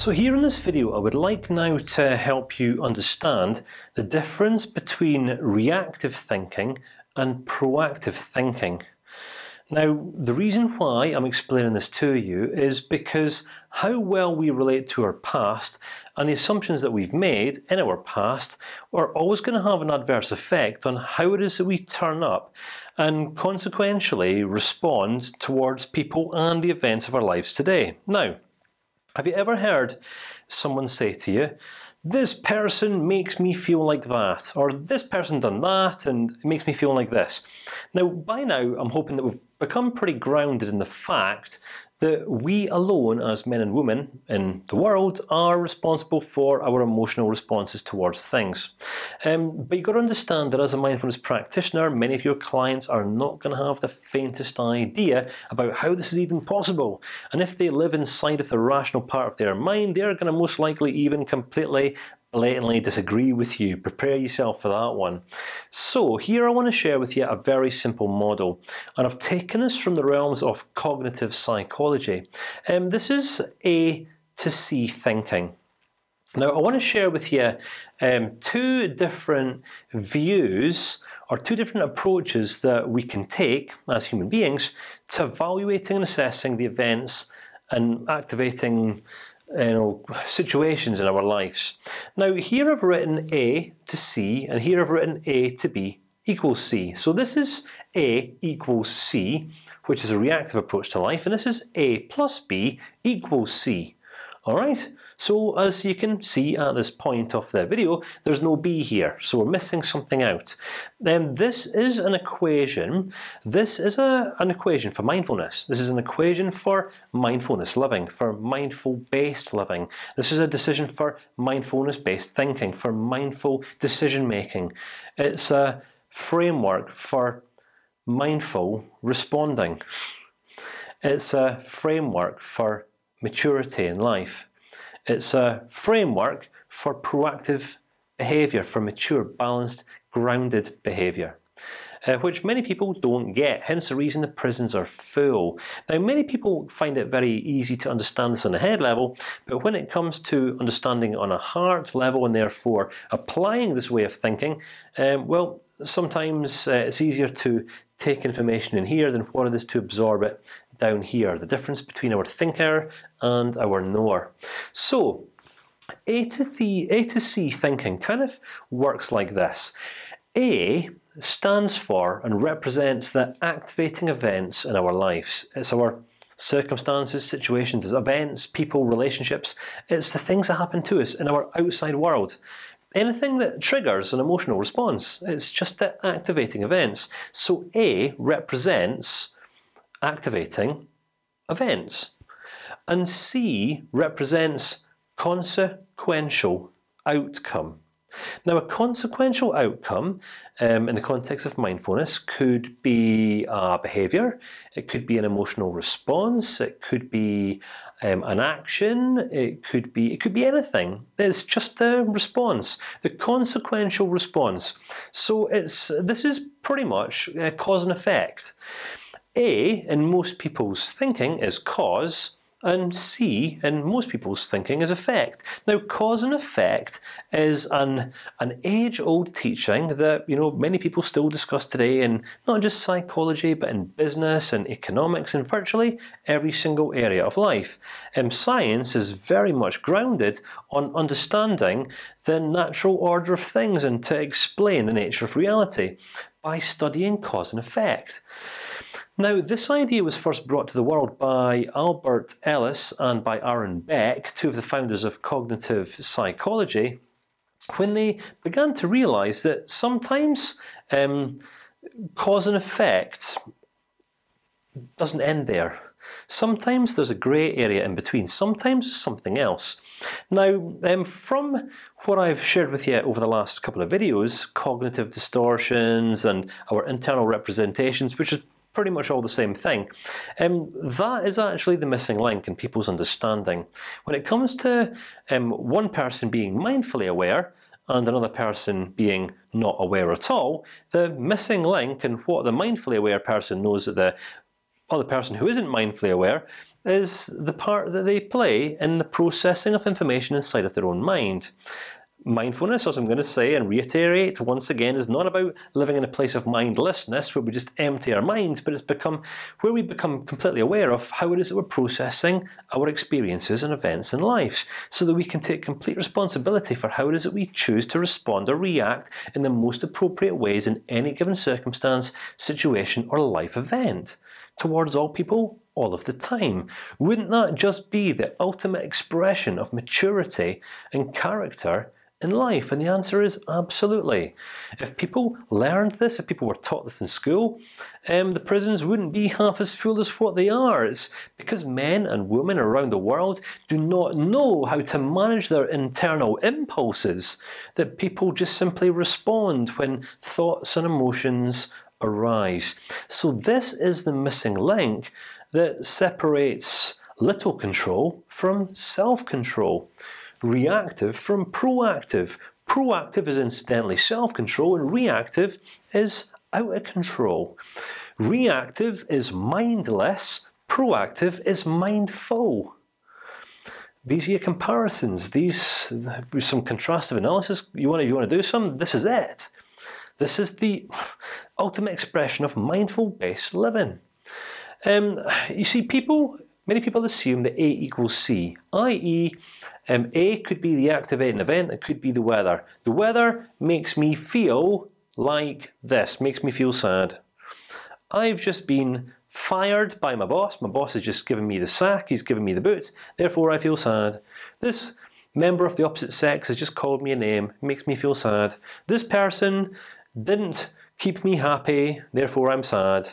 So here in this video, I would like now to help you understand the difference between reactive thinking and proactive thinking. Now, the reason why I'm explaining this to you is because how well we relate to our past and the assumptions that we've made in our past are always going to have an adverse effect on how it is that we turn up, and consequentially respond towards people and the events of our lives today. Now, have you ever heard someone say to you, "This person makes me feel like that," or "This person done that and it makes me feel like this"? Now, by now, I'm hoping that we've become pretty grounded in the fact that we alone, as men and women in the world, are responsible for our emotional responses towards things. Um, but you've got to understand that as a mindfulness practitioner, many of your clients are not going to have the faintest idea about how this is even possible. And if they live inside of the rational part of their mind, they're going to most likely even completely blatantly disagree with you. Prepare yourself for that one. So here I want to share with you a very simple model, and I've taken this from the realms of cognitive psychology. Um, this is A to C thinking. Now I want to share with you um, two different views or two different approaches that we can take as human beings to evaluating and assessing the events and activating you know situations in our lives. Now here I've written A to C, and here I've written A to B equals C. So this is A equals C, which is a reactive approach to life, and this is A plus B equals C. All right. So as you can see at this point of the video, there's no b here, so we're missing something out. Then this is an equation. This is a, an equation for mindfulness. This is an equation for mindfulness living, for mindful-based living. This is a decision for mindfulness-based thinking, for mindful decision making. It's a framework for mindful responding. It's a framework for maturity in life. It's a framework for proactive behavior, for mature, balanced, grounded behavior. Uh, which many people don't get. Hence the reason the prisons are full. Now, many people find it very easy to understand this on a head level, but when it comes to understanding on a heart level and therefore applying this way of thinking, um, well, sometimes uh, it's easier to take information in here than what it is to absorb it down here. The difference between our thinker and our knower. So, A to to C thinking kind of works like this. A stands for and represents the activating events in our lives. It's our circumstances, situations, it's events, people, relationships. It's the things that happen to us in our outside world. Anything that triggers an emotional response. It's just the activating events. So A represents activating events, and C represents consequential outcome. Now, a consequential outcome um, in the context of mindfulness could be a behavior, it could be an emotional response, it could be um, an action, it could be it could be anything. It's just a response, the consequential response. So it's this is pretty much cause and effect. A in most people's thinking is cause, and C in most people's thinking is effect. Now, cause and effect is an an age-old teaching that you know many people still discuss today in not just psychology, but in business and economics and virtually every single area of life. And science is very much grounded on understanding the natural order of things and to explain the nature of reality by studying cause and effect. Now, this idea was first brought to the world by Albert Ellis and by Aaron Beck, two of the founders of cognitive psychology, when they began to realize that sometimes um, cause and effect doesn't end there. Sometimes there's a grey area in between. Sometimes it's something else. Now, um, from what I've shared with you over the last couple of videos, cognitive distortions and our internal representations, which is pretty much all the same thing. Um, that is actually the missing link in people's understanding. When it comes to um, one person being mindfully aware and another person being not aware at all, the missing link and what the mindfully aware person knows that the or the person who isn't mindfully aware is the part that they play in the processing of information inside of their own mind. Mindfulness, as I'm going to say and reiterate once again, is not about living in a place of mindlessness where we just empty our minds, but it's become where we become completely aware of how it is that we're processing our experiences and events in life, so that we can take complete responsibility for how it is that we choose to respond or react in the most appropriate ways in any given circumstance, situation, or life event towards all people all of the time. Wouldn't that just be the ultimate expression of maturity and character in life? And the answer is absolutely. If people learned this, if people were taught this in school, um, the prisons wouldn't be half as full as what they are. It's because men and women around the world do not know how to manage their internal impulses that people just simply respond when thoughts and emotions arise. So this is the missing link that separates little control from self-control reactive from proactive. Proactive is incidentally self-control, and reactive is out of control. Reactive is mindless. Proactive is mindful. These are your comparisons. These some contrastive analysis. You want to you want to do some. This is it. This is the ultimate expression of mindful-based living. Um, you see, people Many people assume that A equals C, i.e., um, A could be the activating event, it could be the weather. The weather makes me feel like this, makes me feel sad. I've just been fired by my boss. My boss has just given me the sack. He's given me the boot. Therefore, I feel sad. This member of the opposite sex has just called me a name. Makes me feel sad. This person didn't keep me happy. Therefore, I'm sad.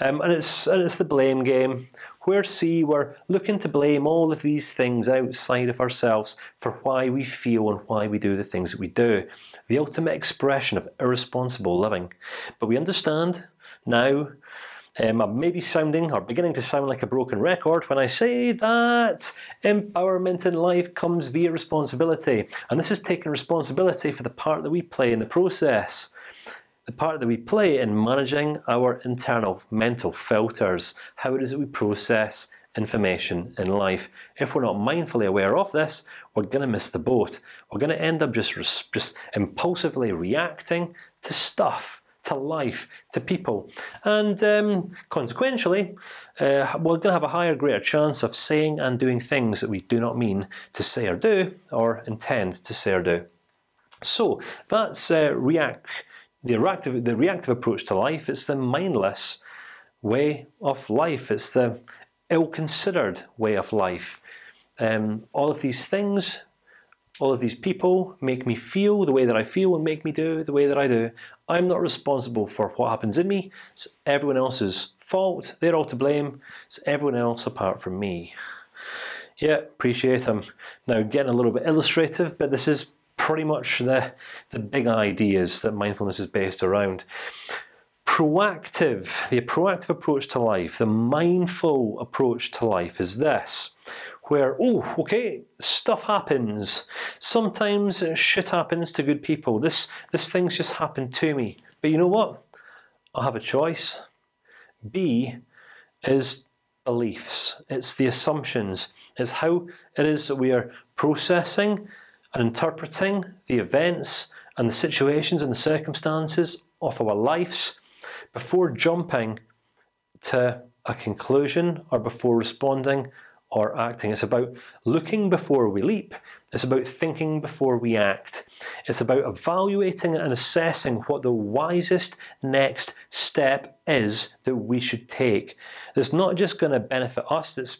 Um, and it's and it's the blame game. Where see we're looking to blame all of these things outside of ourselves for why we feel and why we do the things that we do. The ultimate expression of irresponsible living. But we understand now. Um, I may be sounding or beginning to sound like a broken record when I say that empowerment in life comes via responsibility, and this is taking responsibility for the part that we play in the process the part that we play in managing our internal mental filters, how it is that we process information in life. If we're not mindfully aware of this, we're going to miss the boat. We're going to end up just just impulsively reacting to stuff, to life, to people, and um, consequentially, uh, we're going to have a higher, greater chance of saying and doing things that we do not mean to say or do, or intend to say or do. So that's uh, react the reactive, the reactive approach to life. It's the mindless way of life. It's the ill-considered way of life. Um, all of these things, all of these people make me feel the way that I feel and make me do the way that I do. I'm not responsible for what happens in me. It's everyone else's fault. They're all to blame. It's everyone else apart from me. Yeah, appreciate them. Now getting a little bit illustrative, but this is pretty much the the big ideas that mindfulness is based around. Proactive, the proactive approach to life, the mindful approach to life is this, where oh, okay, stuff happens. Sometimes shit happens to good people. This this thing's just happened to me. But you know what? I have a choice. B is beliefs. It's the assumptions. It's how it is that we are processing and interpreting the events and the situations and the circumstances of our lives before jumping to a conclusion or before responding or acting. It's about looking before we leap. It's about thinking before we act. It's about evaluating and assessing what the wisest next step is that we should take. That's not just going to benefit us. That's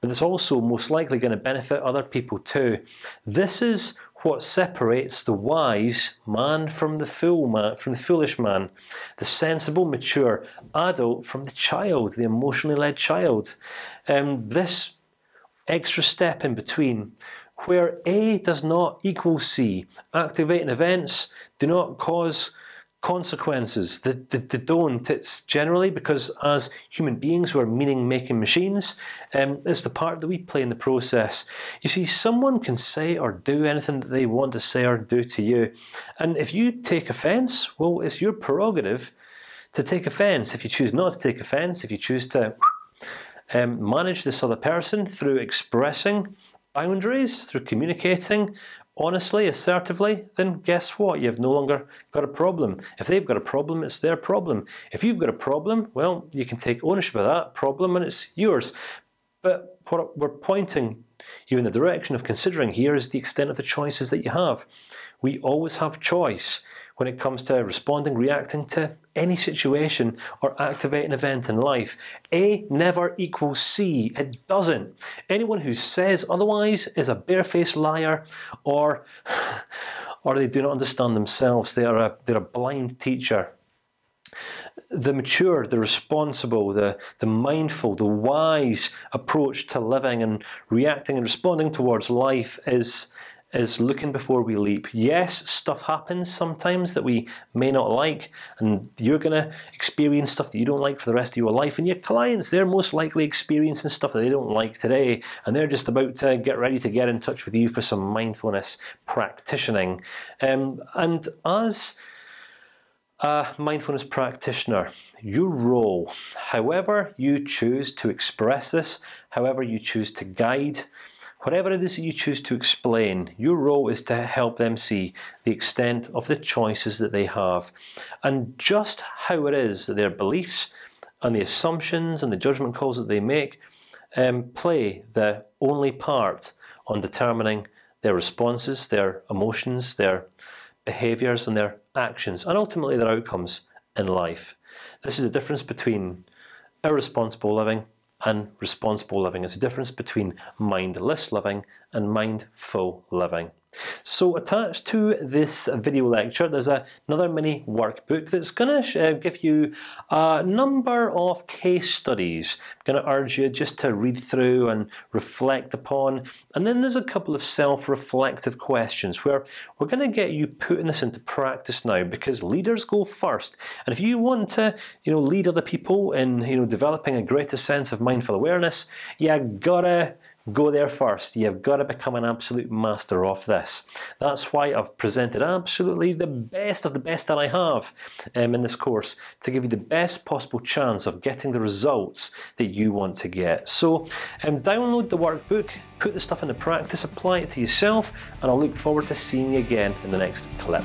but it's also most likely going to benefit other people too. This is what separates the wise man from the fool man, from the foolish man, the sensible, mature adult from the child, the emotionally led child. Um, this extra step in between, where A does not equal C, activating events do not cause consequences. That the, the, don't. It's generally because as human beings we're meaning-making machines. Um, it's the part that we play in the process. You see, someone can say or do anything that they want to say or do to you, and if you take offence, well, it's your prerogative to take offence. If you choose not to take offence, if you choose to um, manage this other person through expressing boundaries, through communicating honestly, assertively, then guess what? You've no longer got a problem. If they've got a problem, it's their problem. If you've got a problem, well, you can take ownership of that problem, and it's yours. But what we're pointing you in the direction of considering here is the extent of the choices that you have. We always have choice when it comes to responding, reacting to any situation or activating an event in life. A never equals C. It doesn't. Anyone who says otherwise is a barefaced liar, or or they do not understand themselves. They are a they're a blind teacher. The mature, the responsible, the the mindful, the wise approach to living and reacting and responding towards life is is looking before we leap. Yes, stuff happens sometimes that we may not like, and you're going to experience stuff that you don't like for the rest of your life. And your clients, they're most likely experiencing stuff that they don't like today, and they're just about to get ready to get in touch with you for some mindfulness practicing. Um, and as a mindfulness practitioner, your role, however you choose to express this, however you choose to guide Whatever it is that you choose to explain, your role is to help them see the extent of the choices that they have, and just how it is that their beliefs and the assumptions and the judgment calls that they make um, play the only part on determining their responses, their emotions, their behaviors, and their actions, and ultimately their outcomes in life. This is the difference between irresponsible living and responsible living. It's a difference between mindless living and mindful living. So attached to this video lecture, there's a, another mini workbook that's going to uh, give you a number of case studies. I'm going to urge you just to read through and reflect upon, and then there's a couple of self-reflective questions where we're going to get you putting this into practice now, because leaders go first. And if you want to, you know, lead other people in, you know, developing a greater sense of mindful awareness, you gotta Go there first. You've got to become an absolute master of this. That's why I've presented absolutely the best of the best that I have um, in this course to give you the best possible chance of getting the results that you want to get. So, um, download the workbook, put the stuff into practice, apply it to yourself, and I'll look forward to seeing you again in the next clip.